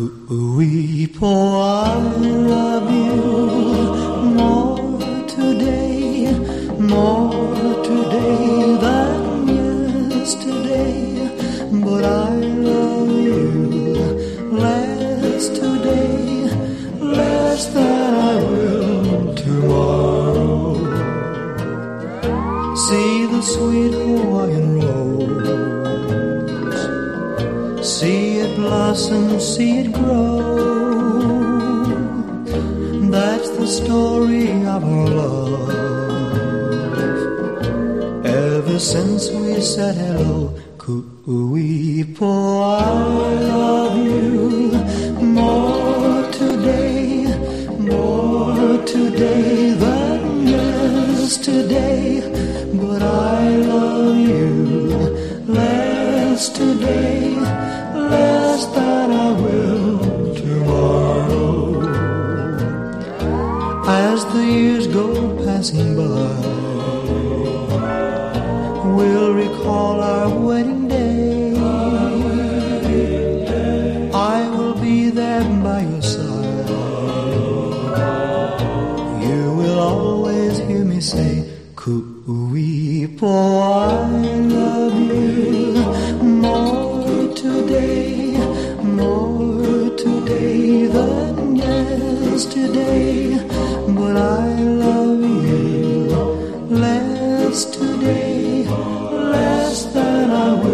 Weep, oh, I love you more today, more today than yesterday. But I love you less today, less than I will tomorrow. See the sweet Hawaiian roll blossom, see it grow. That's the story of our love. Ever since we said hello, Kuipo, I love you more today, more today than yesterday. But I the years go passing by, we'll recall our wedding day. I will be there by your side. You will always hear me say, Kuipo, I love you more today, more today than yesterday.